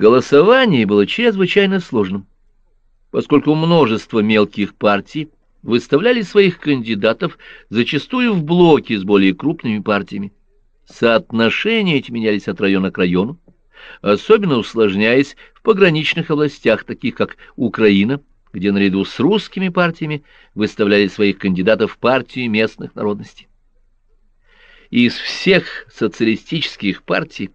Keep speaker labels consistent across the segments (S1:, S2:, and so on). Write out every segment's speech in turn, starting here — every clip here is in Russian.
S1: Голосование было чрезвычайно сложным, поскольку множество мелких партий выставляли своих кандидатов зачастую в блоки с более крупными партиями. Соотношения эти менялись от района к району, особенно усложняясь в пограничных областях, таких как Украина, где наряду с русскими партиями выставляли своих кандидатов партии местных народностей. Из всех социалистических партий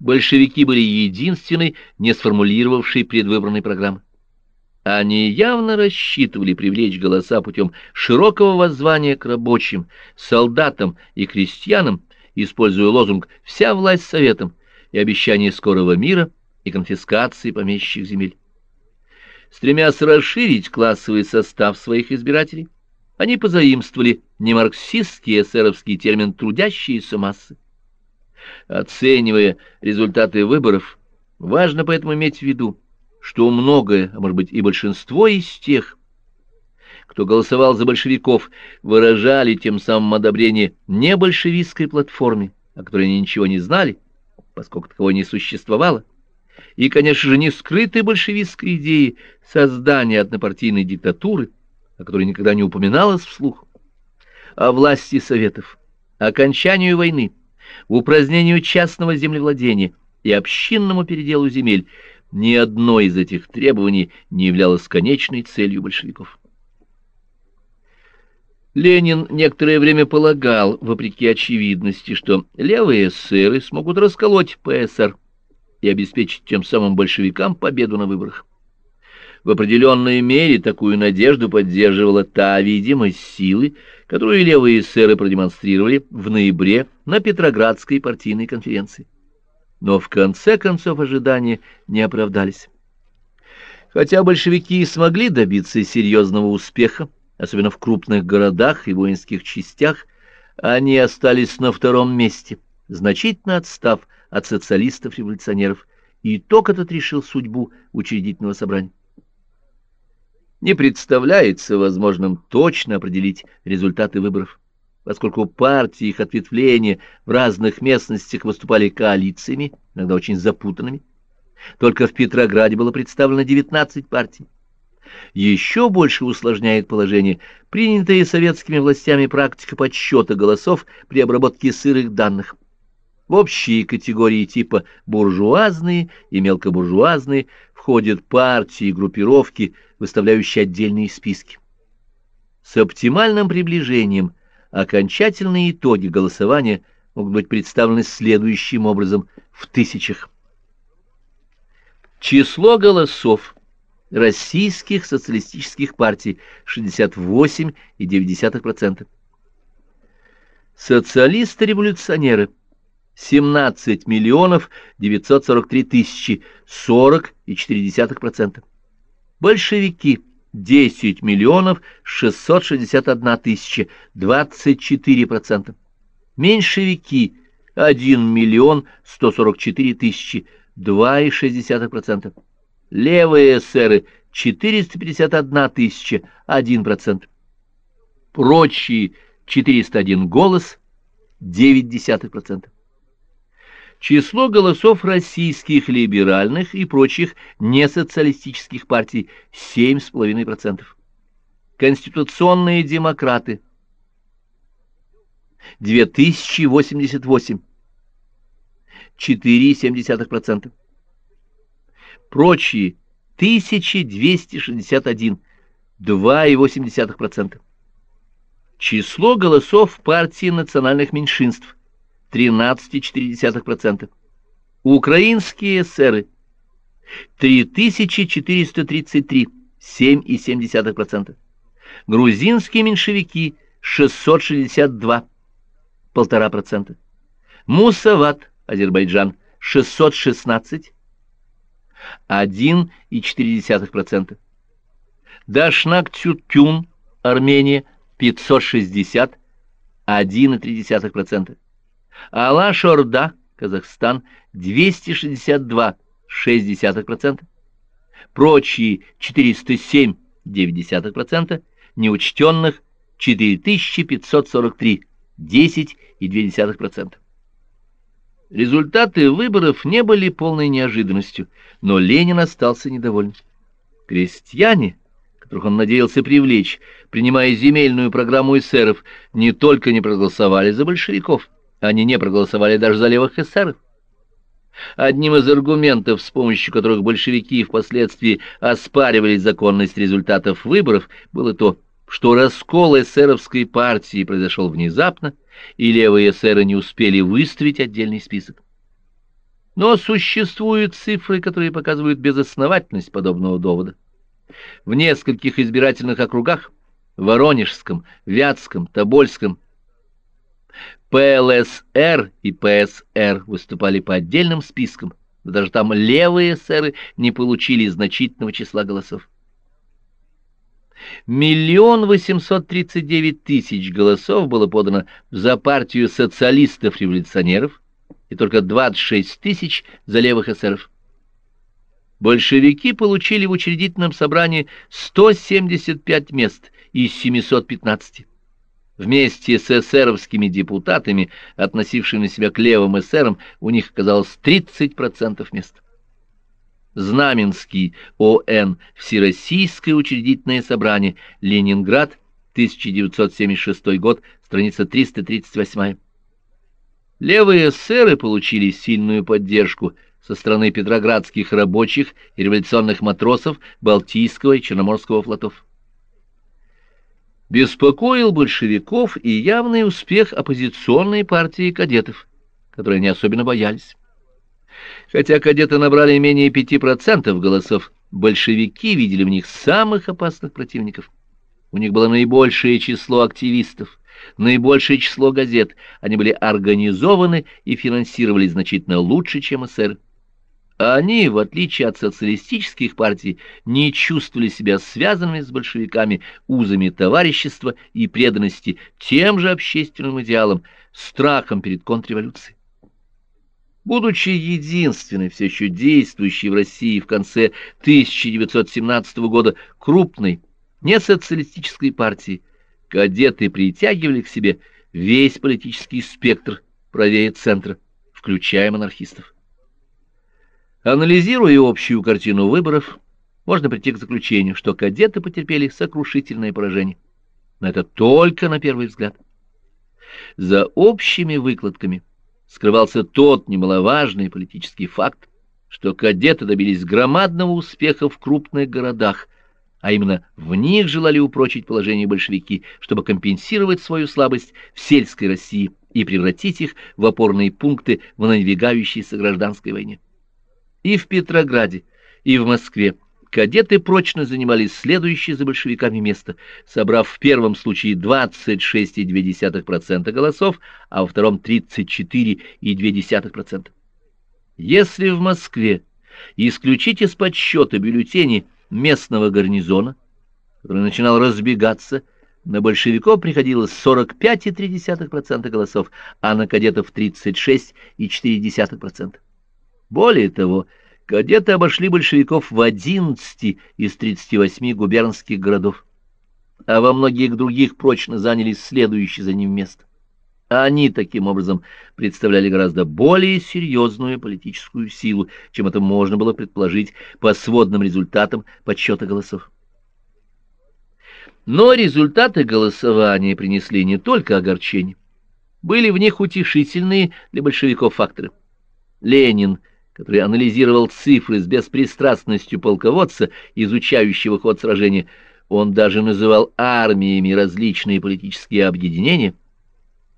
S1: большевики были единственной, не сформулировавшей предвыборной программы. Они явно рассчитывали привлечь голоса путем широкого воззвания к рабочим, солдатам и крестьянам, используя лозунг «Вся власть советом» и обещание скорого мира и конфискации помещичьих земель. Стремясь расширить классовый состав своих избирателей, они позаимствовали немарксистский эсеровский термин «трудящиеся массы». Оценивая результаты выборов, важно поэтому иметь в виду, что многое, а может быть и большинство из тех, кто голосовал за большевиков, выражали тем самым одобрение не большевистской платформе, о которой они ничего не знали, поскольку такого не существовало, и, конечно же, не скрытой большевистской идеи создания однопартийной диктатуры, о которой никогда не упоминалось вслух, о власти Советов, окончанию войны, упразднению частного землевладения и общинному переделу земель, ни одно из этих требований не являлось конечной целью большевиков. Ленин некоторое время полагал, вопреки очевидности, что левые эсеры смогут расколоть ПСР и обеспечить тем самым большевикам победу на выборах. В определенной мере такую надежду поддерживала та видимость силы, которую левые эсеры продемонстрировали в ноябре на Петроградской партийной конференции. Но в конце концов ожидания не оправдались. Хотя большевики и смогли добиться серьезного успеха, особенно в крупных городах и воинских частях, они остались на втором месте, значительно отстав от социалистов-революционеров, и итог этот решил судьбу учредительного собрания. Не представляется возможным точно определить результаты выборов, поскольку партии их ответвления в разных местностях выступали коалициями, иногда очень запутанными. Только в Петрограде было представлено 19 партий. Еще больше усложняет положение принятая советскими властями практика подсчета голосов при обработке сырых данных. В общие категории типа буржуазные и мелкобуржуазные входят партии и группировки, выставляющие отдельные списки. С оптимальным приближением окончательные итоги голосования могут быть представлены следующим образом в тысячах. Число голосов российских социалистических партий 68,9%. Социалисты-революционеры 17 миллионов 943 тысячи 40,4%. Большевики 10 миллионов 661 тысяча 24%. Меньшевики 1 миллион 144 тысячи 2,6%. Левые эсеры 451 тысяча, 1%. Прочие 401 голос, 0,9%. Число голосов российских либеральных и прочих несоциалистических партий 7,5%. Конституционные демократы 2088 4,7% прочие 1261, 2,8%. Число голосов партии национальных меньшинств 13,4%. Украинские эсеры 3433, 7,7%. Грузинские меньшевики 662, 1,5%. Мусават, Азербайджан 616, 1,4%. Дашнак-Тюркюн, Армения, 560, 1,3%. Алаш-Орда, Казахстан, 262, 0,6%. Прочие 407, 0,9%. Неучтенных 4543, 10,2%. Результаты выборов не были полной неожиданностью, но Ленин остался недоволен. Крестьяне, которых он надеялся привлечь, принимая земельную программу эсеров, не только не проголосовали за большевиков, они не проголосовали даже за левых эсеров. Одним из аргументов, с помощью которых большевики впоследствии оспаривали законность результатов выборов, было то, что раскол эсеровской партии произошел внезапно, и левые эсеры не успели выставить отдельный список. Но существуют цифры, которые показывают безосновательность подобного довода. В нескольких избирательных округах – Воронежском, Вятском, Тобольском – ПЛСР и ПСР выступали по отдельным спискам, но даже там левые эсеры не получили значительного числа голосов. Миллион восемьсот тридцать девять тысяч голосов было подано за партию социалистов-революционеров и только двадцать шесть тысяч за левых эсеров. Большевики получили в учредительном собрании 175 мест из 715 вместе с эсеровскими депутатами, относившими себя к левым эсерам, у них оказалось 30% мест. Знаменский ОН Всероссийское учредительное собрание Ленинград 1976 год страница 338 Левые эсеры получили сильную поддержку со стороны петроградских рабочих и революционных матросов Балтийского и Черноморского флотов. Беспокоил большевиков и явный успех оппозиционной партии кадетов, которые не особенно боялись. Хотя кадеты набрали менее 5% голосов, большевики видели в них самых опасных противников. У них было наибольшее число активистов, наибольшее число газет, они были организованы и финансировались значительно лучше, чем эсеры. Они, в отличие от социалистических партий, не чувствовали себя связанными с большевиками узами товарищества и преданности тем же общественным идеалам, страхом перед контрреволюцией. Будучи единственной все еще действующей в России в конце 1917 года крупной несоциалистической партии, кадеты притягивали к себе весь политический спектр правее центра, включая монархистов. Анализируя общую картину выборов, можно прийти к заключению, что кадеты потерпели сокрушительное поражение. Но это только на первый взгляд. За общими выкладками скрывался тот немаловажный политический факт, что кадеты добились громадного успеха в крупных городах, а именно в них желали упрочить положение большевики, чтобы компенсировать свою слабость в сельской России и превратить их в опорные пункты в надвигающейся гражданской войне. И в Петрограде, и в Москве кадеты прочно занимали следующее за большевиками место, собрав в первом случае 26,2% голосов, а во втором 34,2%. Если в Москве исключить из подсчета бюллетени местного гарнизона, который начинал разбегаться, на большевиков приходилось 45,3% голосов, а на кадетов 36,4%. Более того, кадеты обошли большевиков в 11 из 38 губернских городов, а во многих других прочно заняли следующее за ним место. Они, таким образом, представляли гораздо более серьезную политическую силу, чем это можно было предположить по сводным результатам подсчета голосов. Но результаты голосования принесли не только огорчение. Были в них утешительные для большевиков факторы. Ленин – который анализировал цифры с беспристрастностью полководца, изучающего ход сражения, он даже называл армиями различные политические объединения,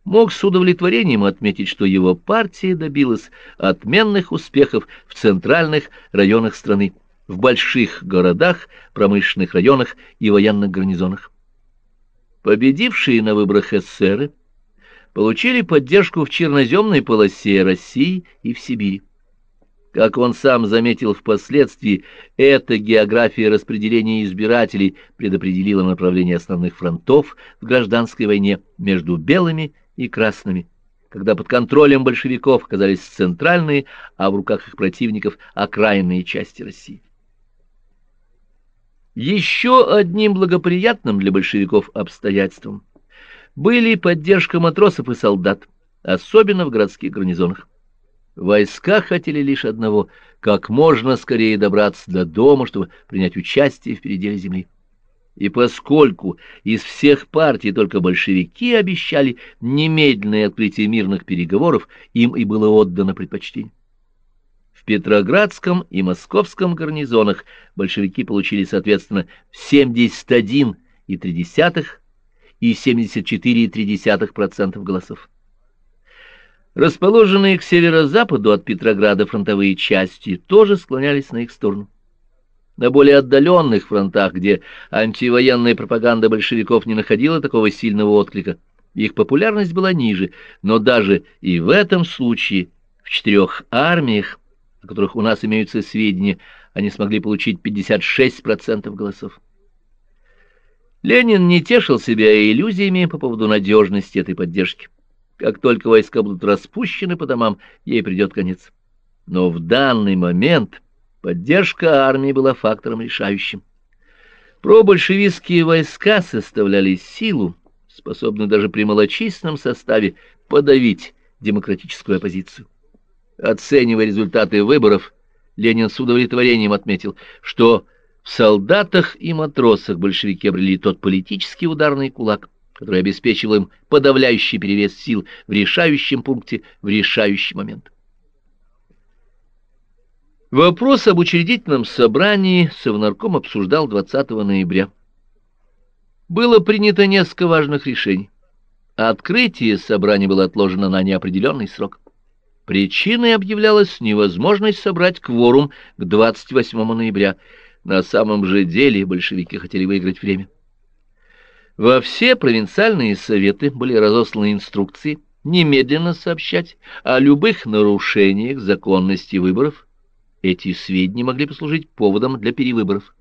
S1: мог с удовлетворением отметить, что его партия добилась отменных успехов в центральных районах страны, в больших городах, промышленных районах и военных гарнизонах. Победившие на выборах эсеры получили поддержку в черноземной полосе России и в Сибири. Как он сам заметил впоследствии, эта география распределения избирателей предопределила направление основных фронтов в гражданской войне между белыми и красными, когда под контролем большевиков оказались центральные, а в руках их противников окраинные части России. Еще одним благоприятным для большевиков обстоятельством были поддержка матросов и солдат, особенно в городских гарнизонах. Войска хотели лишь одного — как можно скорее добраться до дома, чтобы принять участие в переделе земли. И поскольку из всех партий только большевики обещали немедленное открытие мирных переговоров, им и было отдано предпочтение. В Петроградском и Московском гарнизонах большевики получили, соответственно, 71,3% и 74,3% голосов. Расположенные к северо-западу от Петрограда фронтовые части тоже склонялись на их сторону. На более отдаленных фронтах, где антивоенная пропаганда большевиков не находила такого сильного отклика, их популярность была ниже, но даже и в этом случае в четырех армиях, о которых у нас имеются сведения, они смогли получить 56% голосов. Ленин не тешил себя иллюзиями по поводу надежности этой поддержки. Как только войска будут распущены по домам, ей придет конец. Но в данный момент поддержка армии была фактором решающим. Пробольшевистские войска составляли силу, способную даже при малочисленном составе подавить демократическую оппозицию. Оценивая результаты выборов, Ленин с удовлетворением отметил, что в солдатах и матросах большевики обрели тот политический ударный кулак, который обеспечивал им подавляющий перевес сил в решающем пункте в решающий момент. Вопрос об учредительном собрании Совнарком обсуждал 20 ноября. Было принято несколько важных решений. Открытие собрания было отложено на неопределенный срок. Причиной объявлялась невозможность собрать кворум к 28 ноября. На самом же деле большевики хотели выиграть время. Во все провинциальные советы были разосланы инструкции немедленно сообщать о любых нарушениях законности выборов. Эти сведения могли послужить поводом для перевыборов.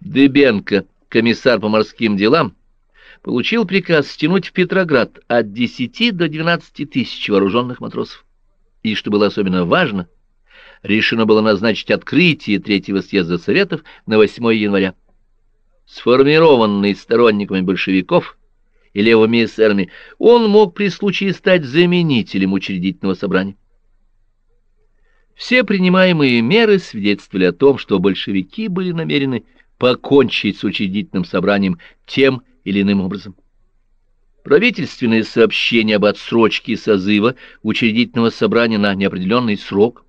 S1: Дебенко, комиссар по морским делам, получил приказ стянуть в Петроград от 10 до 12 тысяч вооруженных матросов. И, что было особенно важно, решено было назначить открытие Третьего съезда Советов на 8 января сформированный сторонниками большевиков и левыми эсерами, он мог при случае стать заменителем учредительного собрания. Все принимаемые меры свидетельствовали о том, что большевики были намерены покончить с учредительным собранием тем или иным образом. Правительственное сообщение об отсрочке созыва учредительного собрания на неопределенный срок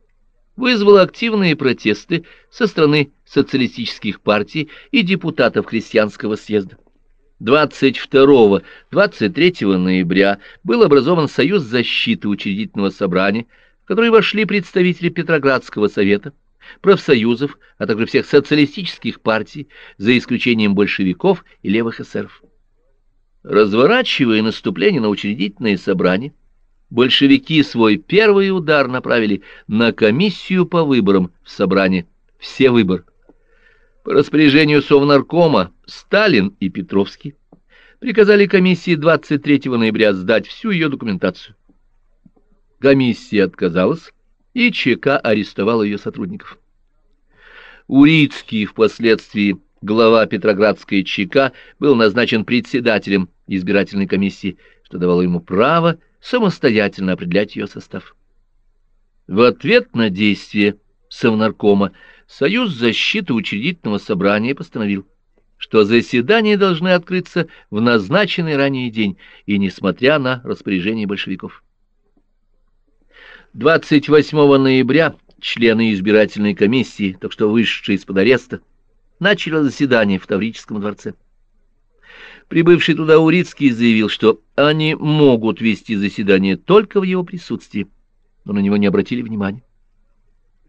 S1: вызвало активные протесты со стороны социалистических партий и депутатов крестьянского съезда. 22-23 ноября был образован Союз защиты учредительного собрания, в который вошли представители Петроградского совета, профсоюзов, а также всех социалистических партий, за исключением большевиков и левых эсеров. Разворачивая наступление на учредительное собрание, большевики свой первый удар направили на комиссию по выборам в собрании «Все выбор», по распоряжению Совнаркома Сталин и Петровский приказали комиссии 23 ноября сдать всю ее документацию. Комиссия отказалась, и ЧК арестовал ее сотрудников. Урицкий, впоследствии глава Петроградской ЧК, был назначен председателем избирательной комиссии, что давало ему право самостоятельно определять ее состав. В ответ на действия Совнаркома Союз защиты учредительного собрания постановил, что заседания должны открыться в назначенный ранее день и несмотря на распоряжение большевиков. 28 ноября члены избирательной комиссии, так что вышедшие из-под ареста, начали заседание в Таврическом дворце. Прибывший туда Урицкий заявил, что они могут вести заседание только в его присутствии, но на него не обратили внимания.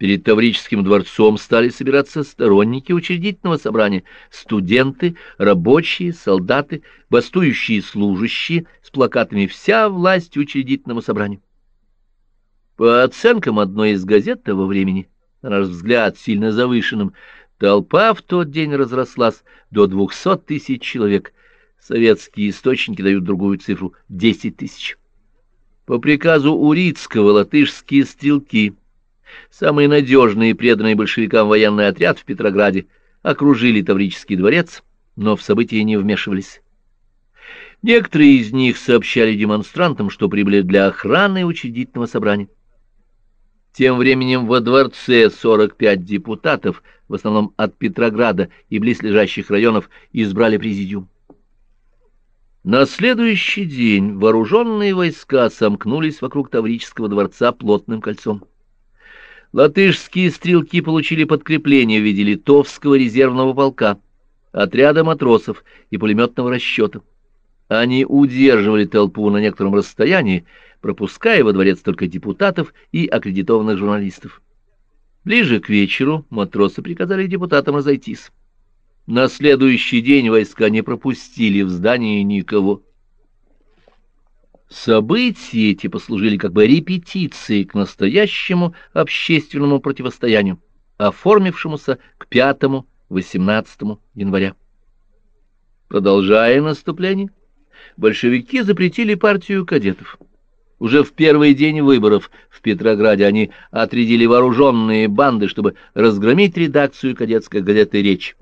S1: Перед Таврическим дворцом стали собираться сторонники учредительного собрания, студенты, рабочие, солдаты, бастующие служащие с плакатами «Вся власть учредительному собранию». По оценкам одной из газет того времени, на наш взгляд, сильно завышенным, толпа в тот день разрослась до 200 тысяч человек. Советские источники дают другую цифру — 10 тысяч. По приказу Урицкого латышские стрелки — Самый надежный и преданный большевикам военный отряд в Петрограде окружили Таврический дворец, но в события не вмешивались. Некоторые из них сообщали демонстрантам, что прибыли для охраны учредительного собрания. Тем временем во дворце 45 депутатов, в основном от Петрограда и близлежащих районов, избрали президиум. На следующий день вооруженные войска сомкнулись вокруг Таврического дворца плотным кольцом. Латышские стрелки получили подкрепление в виде литовского резервного полка, отряда матросов и пулеметного расчета. Они удерживали толпу на некотором расстоянии, пропуская во дворец только депутатов и аккредитованных журналистов. Ближе к вечеру матросы приказали депутатам разойтись. На следующий день войска не пропустили в здании никого. События эти послужили как бы репетицией к настоящему общественному противостоянию, оформившемуся к 5-18 января. Продолжая наступление, большевики запретили партию кадетов. Уже в первый день выборов в Петрограде они отрядили вооруженные банды, чтобы разгромить редакцию кадетской газеты «Речь».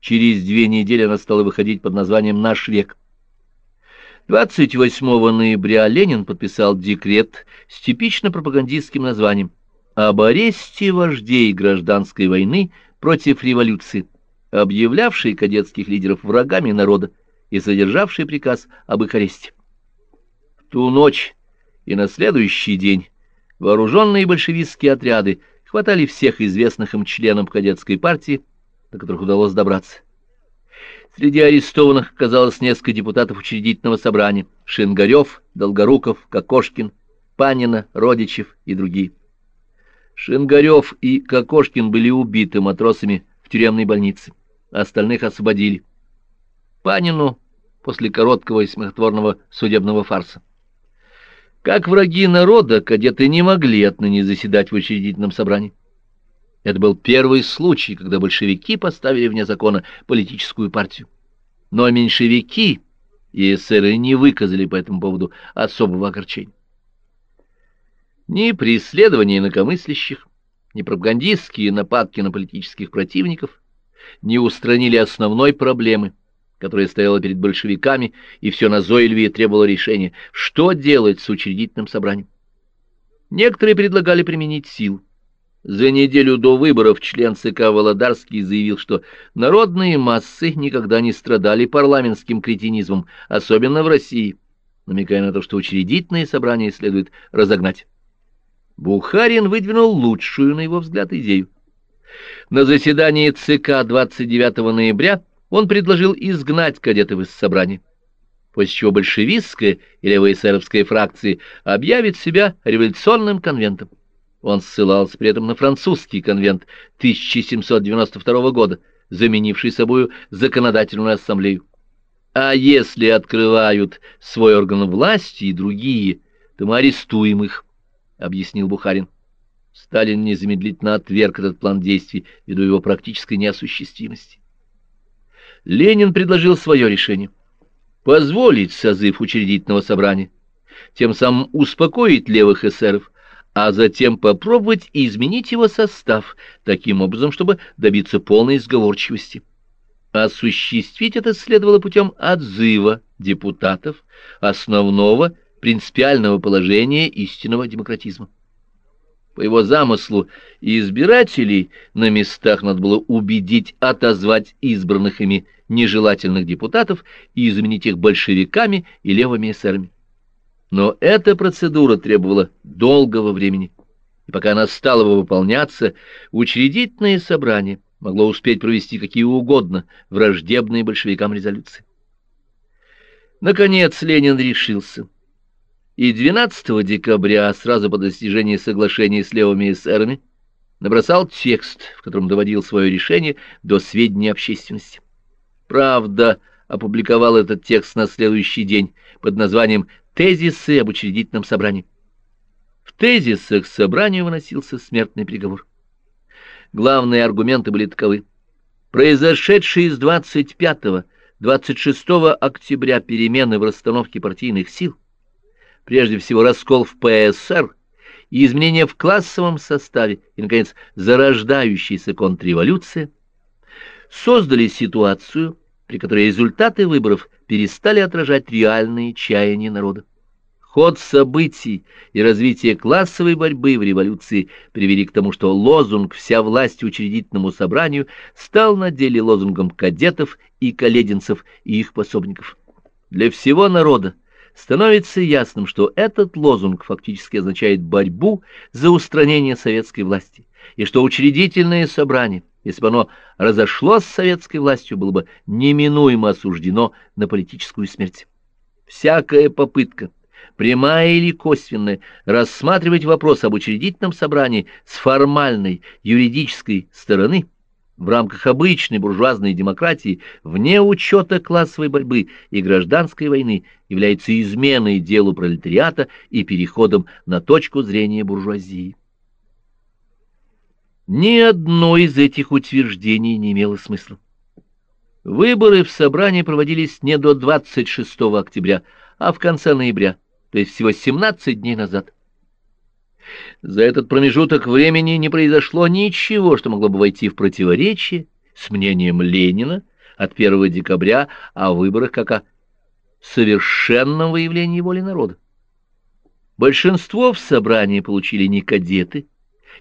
S1: Через две недели она стала выходить под названием «Наш век». 28 ноября Ленин подписал декрет с типично пропагандистским названием об аресте вождей гражданской войны против революции, объявлявший кадетских лидеров врагами народа и содержавший приказ об их аресте. В ту ночь и на следующий день вооруженные большевистские отряды хватали всех известных им членов кадетской партии, до которых удалось добраться. Среди арестованных оказалось несколько депутатов учредительного собрания — Шингарев, Долгоруков, Кокошкин, Панина, Родичев и другие. Шингарев и Кокошкин были убиты матросами в тюремной больнице, а остальных освободили. Панину после короткого и смехотворного судебного фарса. Как враги народа, кадеты не могли отныне заседать в учредительном собрании. Это был первый случай, когда большевики поставили вне закона политическую партию. Но меньшевики и эсеры не выказали по этому поводу особого огорчения. Ни преследования инакомыслящих, ни пропагандистские нападки на политических противников не устранили основной проблемы, которая стояла перед большевиками и все назойливее требовала решения, что делать с учредительным собранием. Некоторые предлагали применить силу. За неделю до выборов член ЦК Володарский заявил, что народные массы никогда не страдали парламентским кретинизмом, особенно в России, намекая на то, что учредительные собрания следует разогнать. Бухарин выдвинул лучшую, на его взгляд, идею. На заседании ЦК 29 ноября он предложил изгнать кадетов из собрания, после чего большевистская и левоэсеровская фракции объявит себя революционным конвентом. Он ссылался при этом на французский конвент 1792 года, заменивший собою законодательную ассамблею. А если открывают свой орган власти и другие, то мы арестуем их, — объяснил Бухарин. Сталин незамедлительно отверг этот план действий ввиду его практической неосуществимости. Ленин предложил свое решение — позволить созыв учредительного собрания, тем самым успокоить левых эсеров, а затем попробовать изменить его состав таким образом, чтобы добиться полной сговорчивости. Осуществить это следовало путем отзыва депутатов основного принципиального положения истинного демократизма. По его замыслу избирателей на местах надо было убедить отозвать избранных ими нежелательных депутатов и заменить их большевиками и левыми эсерами. Но эта процедура требовала долгого времени, и пока она стала выполняться, учредительное собрание могло успеть провести какие угодно враждебные большевикам резолюции. Наконец Ленин решился. И 12 декабря, сразу по достижении соглашения с левыми эсерами, набросал текст, в котором доводил свое решение до сведения общественности. Правда, опубликовал этот текст на следующий день под названием тезисы об учредительном собрании. В тезисах собранию выносился смертный приговор. Главные аргументы были таковы. Произошедшие с 25-26 октября перемены в расстановке партийных сил, прежде всего раскол в ПСР и изменения в классовом составе и, наконец, зарождающаяся контрреволюция, создали ситуацию, при которой результаты выборов перестали отражать реальные чаяния народа. Ход событий и развитие классовой борьбы в революции привели к тому, что лозунг «Вся власть учредительному собранию» стал на деле лозунгом кадетов и колединцев и их пособников. Для всего народа становится ясным, что этот лозунг фактически означает борьбу за устранение советской власти, и что учредительное собрание, если бы оно разошлось с советской властью, было бы неминуемо осуждено на политическую смерть. Всякая попытка прямая или косвенная, рассматривать вопрос об учредительном собрании с формальной юридической стороны в рамках обычной буржуазной демократии вне учета классовой борьбы и гражданской войны является изменой делу пролетариата и переходом на точку зрения буржуазии. Ни одно из этих утверждений не имело смысла. Выборы в собрании проводились не до 26 октября, а в конце ноября то есть всего 17 дней назад. За этот промежуток времени не произошло ничего, что могло бы войти в противоречие с мнением Ленина от 1 декабря о выборах как о совершенном выявлении воли народа. Большинство в собрании получили не кадеты,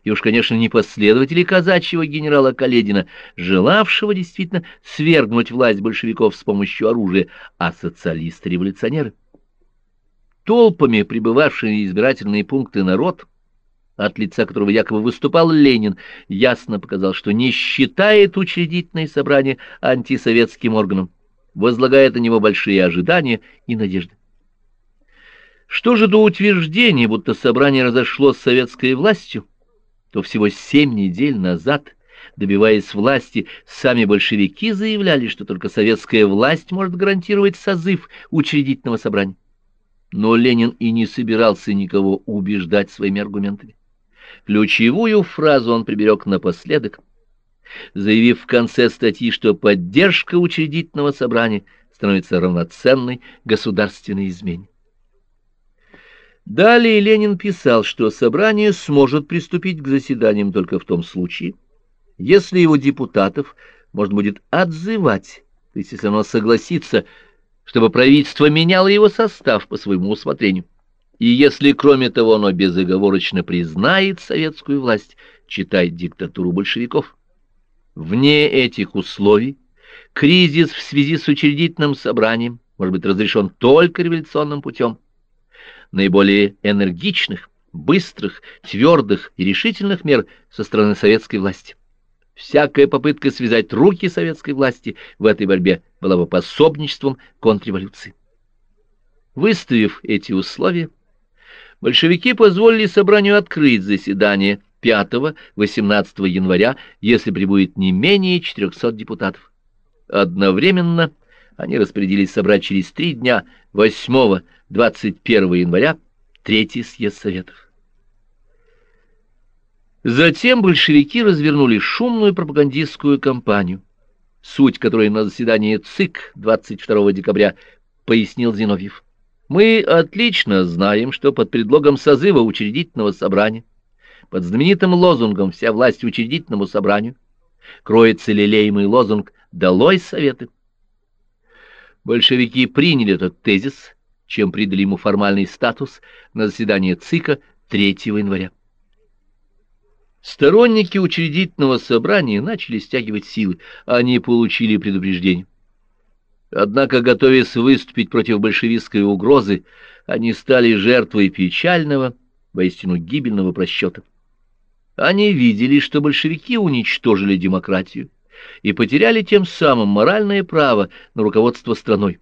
S1: и уж, конечно, не последователи казачьего генерала Каледина, желавшего действительно свергнуть власть большевиков с помощью оружия, а социалисты-революционеры толпами прибывавший на избирательные пункты народ, от лица которого якобы выступал Ленин, ясно показал, что не считает учредительное собрание антисоветским органом, возлагает на него большие ожидания и надежды. Что же до утверждения, будто собрание разошлось с советской властью, то всего семь недель назад, добиваясь власти, сами большевики заявляли, что только советская власть может гарантировать созыв учредительного собрания но Ленин и не собирался никого убеждать своими аргументами. Ключевую фразу он приберег напоследок, заявив в конце статьи, что поддержка учредительного собрания становится равноценной государственной измене. Далее Ленин писал, что собрание сможет приступить к заседаниям только в том случае, если его депутатов можно будет отзывать, то есть если оно согласится чтобы правительство меняло его состав по своему усмотрению. И если, кроме того, оно безоговорочно признает советскую власть, читает диктатуру большевиков. Вне этих условий кризис в связи с учредительным собранием может быть разрешен только революционным путем. Наиболее энергичных, быстрых, твердых и решительных мер со стороны советской власти. Всякая попытка связать руки советской власти в этой борьбе была бы пособничеством контрреволюции. Выставив эти условия, большевики позволили собранию открыть заседание 5-18 января, если прибудет не менее 400 депутатов. Одновременно они распорядились собрать через три дня 8-21 января Третий съезд Советов. Затем большевики развернули шумную пропагандистскую кампанию, суть которой на заседании ЦИК 22 декабря пояснил Зиновьев. Мы отлично знаем, что под предлогом созыва учредительного собрания, под знаменитым лозунгом «Вся власть учредительному собранию» кроется лелеемый лозунг «Долой Советы». Большевики приняли этот тезис, чем придали ему формальный статус на заседании ЦИКа 3 января. Сторонники учредительного собрания начали стягивать силы, они получили предупреждение. Однако, готовясь выступить против большевистской угрозы, они стали жертвой печального, воистину гибельного просчета. Они видели, что большевики уничтожили демократию и потеряли тем самым моральное право на руководство страной.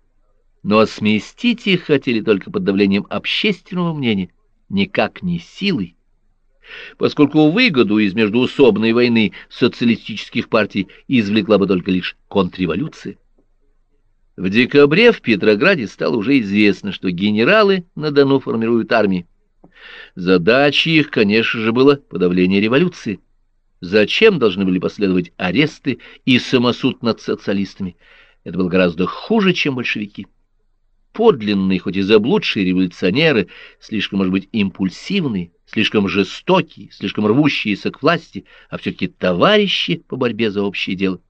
S1: Но сместить их хотели только под давлением общественного мнения, никак не силой поскольку выгоду из междуусобной войны социалистических партий извлекла бы только лишь контрреволюция. В декабре в Петрограде стало уже известно, что генералы на Дону формируют армии. Задачей их, конечно же, было подавление революции. Зачем должны были последовать аресты и самосуд над социалистами? Это было гораздо хуже, чем большевики подлинные, хоть и заблудшие революционеры, слишком, может быть, импульсивные, слишком жестокие, слишком рвущиеся к власти, а все-таки товарищи по борьбе за общее дело.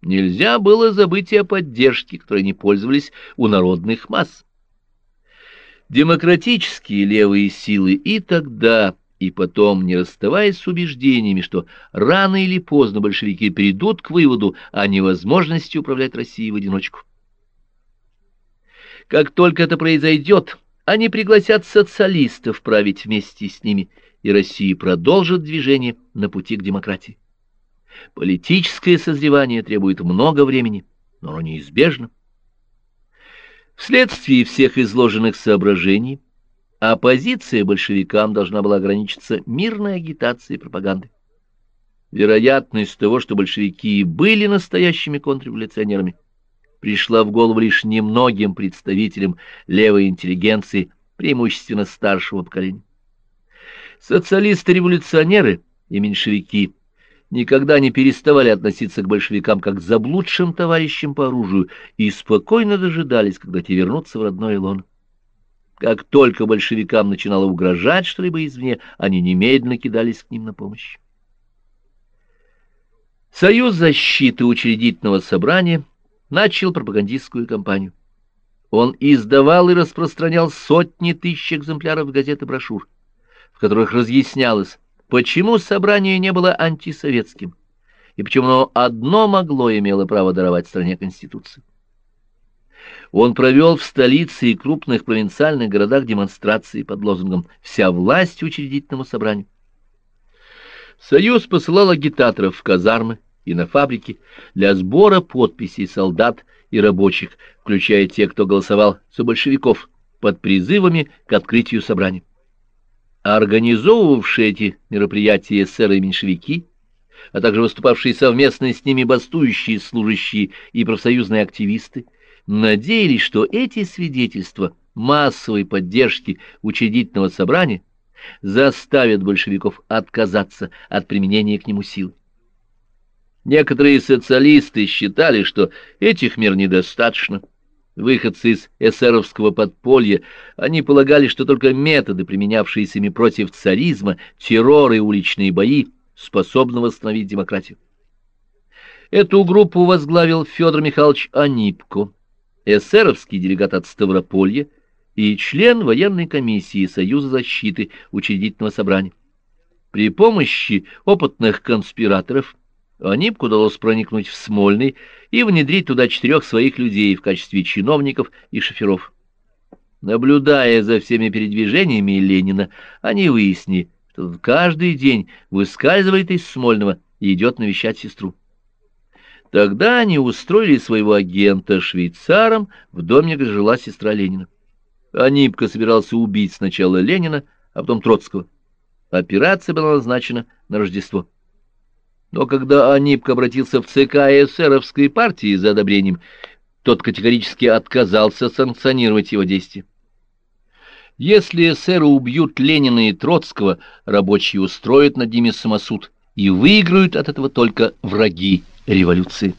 S1: Нельзя было забыть и о поддержке, которой они пользовались у народных масс. Демократические левые силы и тогда, и потом, не расставаясь с убеждениями, что рано или поздно большевики придут к выводу о невозможности управлять Россией в одиночку. Как только это произойдет, они пригласят социалистов править вместе с ними, и Россия продолжит движение на пути к демократии. Политическое созревание требует много времени, но оно неизбежно. Вследствие всех изложенных соображений, оппозиция большевикам должна была ограничиться мирной агитацией и пропагандой. Вероятность того, что большевики были настоящими контрреволюционерами, пришла в голову лишь немногим представителям левой интеллигенции, преимущественно старшего поколения. Социалисты-революционеры и меньшевики никогда не переставали относиться к большевикам как к заблудшим товарищам по оружию и спокойно дожидались, когда те вернутся в родное лоно. Как только большевикам начинало угрожать что-либо извне, они немедленно кидались к ним на помощь. Союз защиты учредительного собрания начал пропагандистскую кампанию. Он издавал и распространял сотни тысяч экземпляров газет и брошюр, в которых разъяснялось, почему собрание не было антисоветским и почему оно одно могло имело право даровать стране Конституцию. Он провел в столице и крупных провинциальных городах демонстрации под лозунгом «Вся власть учредительному собранию». Союз посылал агитаторов в казармы и на фабрики для сбора подписей солдат и рабочих, включая тех, кто голосовал за большевиков, под призывами к открытию собраний организовывавшие эти мероприятия эсеры и меньшевики, а также выступавшие совместно с ними бастующие служащие и профсоюзные активисты, надеялись, что эти свидетельства массовой поддержки учредительного собрания заставят большевиков отказаться от применения к нему сил. Некоторые социалисты считали, что этих мер недостаточно, выходцы из эсеровского подполья, они полагали, что только методы, применявшиеся ими против царизма, террор и уличные бои, способны восстановить демократию. Эту группу возглавил Федор Михайлович Анипко, эсеровский делегат от Ставрополья и член военной комиссии Союза защиты учредительного собрания. При помощи опытных конспираторов Анипку удалось проникнуть в Смольный и внедрить туда четырех своих людей в качестве чиновников и шоферов. Наблюдая за всеми передвижениями Ленина, они выяснили, что каждый день выскальзывает из Смольного и идет навещать сестру. Тогда они устроили своего агента швейцаром в доме, где жила сестра Ленина. Анипка собирался убить сначала Ленина, а потом Троцкого. Операция была назначена на Рождество. Но когда Анипка обратился в ЦК эсеровской партии за одобрением, тот категорически отказался санкционировать его действия. Если эсеры убьют Ленина и Троцкого, рабочие устроят над ними самосуд и выиграют от этого только враги революции.